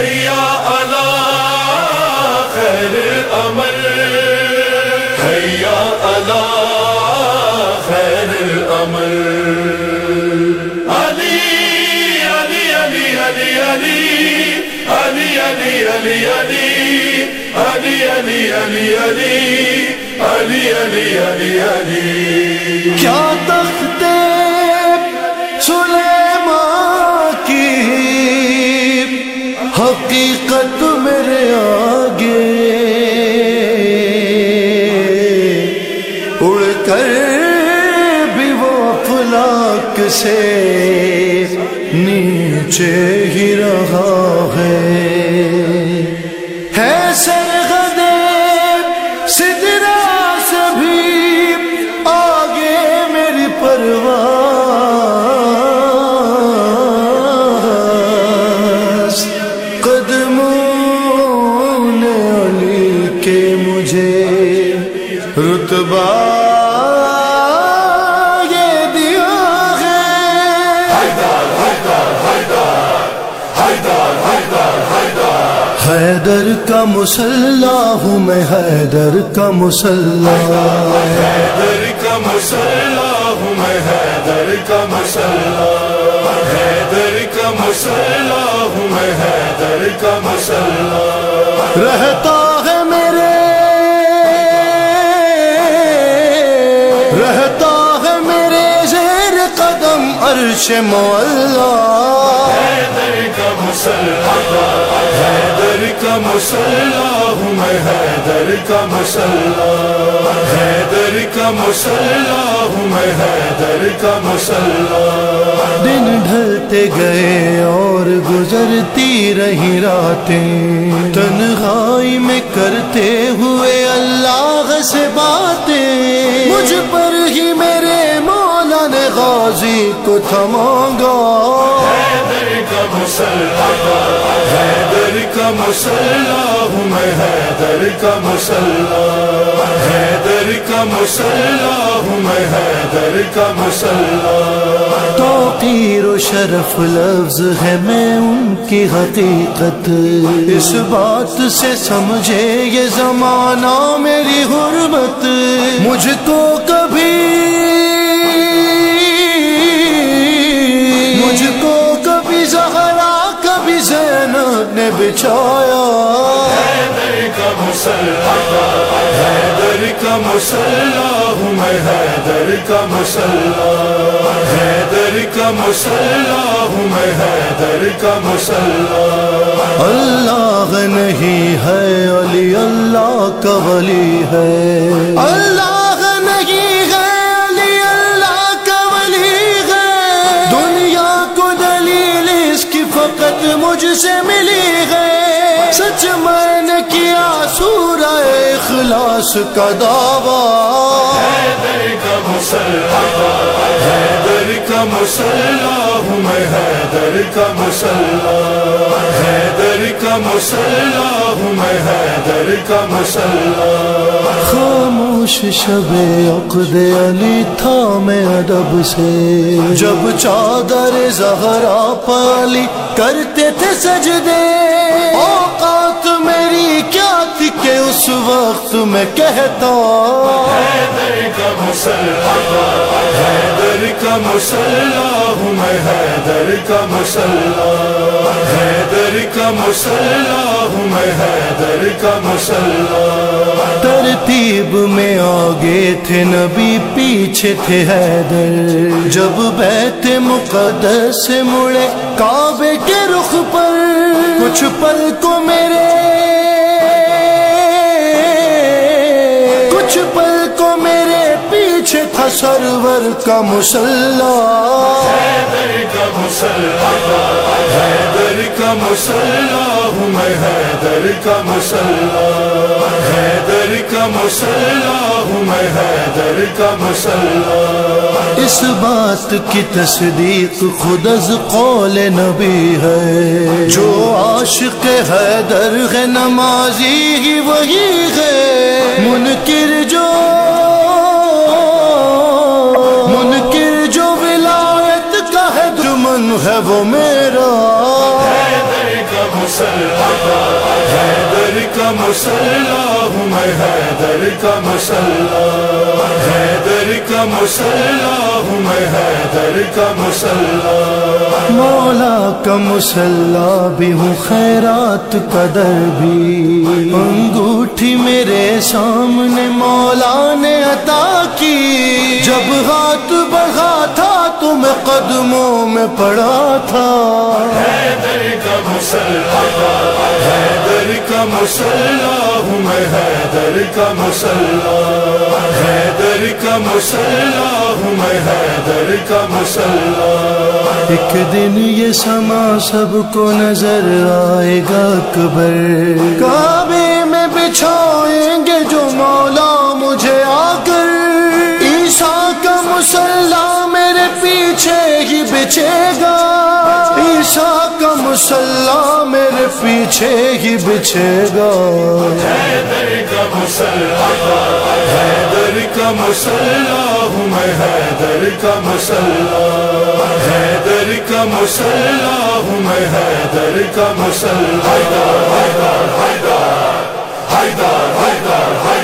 حیا اللہ خیر عمل حیا اللہ خیر عمل علی علی علی علی علی علی علی علی علی علی علی علی علی علی علی علی کیا تخت حقیقت میرے آگے اڑ کر بھی وہ فلاک سے نیچے ہی رہا ہے۔ حیدر کا مسلح ہوں میں حیدر کا مسلح۔ حیدر کا مسلح ہوں میں حیدر کا مسلح۔ حیدر کا مسلح ہوں میں حیدر کا مسلح۔ رہتا ہے میرے۔ رہتا ہے میرے زیر قدم عرش مولا۔ حیدر کا مسلح۔ کا مسلح ہوں میں، حیدر کا مسلح۔ حیدر کا مسلح ہوں میں، حیدر کا مسلح۔ دن ڈھلتے گئے اور گزرتی رہی راتیں۔ تنہائی میں کرتے ہوئے اللہ سے باتیں۔ مجھ پر ہی میرے مولا نے غازی کو تھمانگا مسلح، حیدر کا مسلح ہوں میں حیدر کا مسلح، حیدر کا مسلح ہوں میں حیدر کا مسلح۔ تو تیر و شرف لفظ ہے میں ان کی حقیقت۔ اس بات سے سمجھے یہ زمانہ میری حرمت۔ مجھ کو بچھایا۔ حیدر کا مسلح حیدر کا مسلح میں حیدر کا مسلح۔ حیدر کا مسلح میں حیدر کا مسلح۔ اللہ نہیں ہے علی اللہ کا ولی ہے۔ اللہ نہیں ہے علی اخلاص کا دعویٰ۔ حیدر کا مسلح حیدر کا مسلح میں حیدر کا مسلح حیدر کا مسلح میں حیدر کا مسلح خاموش شب عقد علی تھا میں ادب سے۔ جب چادر زہرا پالی کرتے تھے سجدے۔ اوقات میری وقت میں کہتا حیدر کا مسلح حیدر کا مسلح میں حیدر کا مسلح حیدر کا مسلح میں حیدر کا مسلح ترتیب میں آگے تھے نبی پیچھے تھے حیدر۔ جب بیت مقدس سے مڑے کعبے کے رخ پر کچھ پل کو میرے کچھ پل کو میرے پیچھے تھا سرور کا مسلح۔ حیدر کا مسلح حیدر کا مسلح ہوں میں حیدر کا مسلح۔ حیدر کا مسلح ہوں میں حیدر کا مسلح۔ اس بات کی تصدیق خود از قول نبی ہے۔ جو عاشق حیدر ہے نمازی ہی وہی ہے۔ منکر وہ میرا۔ حیدر کا مسلح حیدر کا مسلح ہوں میں حیدر کا مسلح حیدر کا مسلح ہوں میں حیدر کا مسلح۔ مولا کا مسلح بھی ہوں خیرات قدر بھی۔ انگوٹھی میرے سامنے مولا نے عطا کی۔ جب ہاتھ بڑھا تھا میں قدموں میں پڑا تھا۔ حیدر کا مسلح حیدر کا مسلح ہوں میں حیدر کا مسلح حیدر کا مسلح ہوں میں حیدر کا مسلح ایک دن یہ سما سب کو نظر آئے گا اکبر۔ کعبے ہی بچے گا۔ عیسیٰ کا مسلح میرے پیچھے ہی بچھے گا۔ حیدر کا مسلح حیدر کا مسلح ہوں میں، حیدر کا مسلح حیدر کا مسلح ہوں میں، حیدر کا مسلح حیدر حیدر حیدر حیدر حیدر حیدر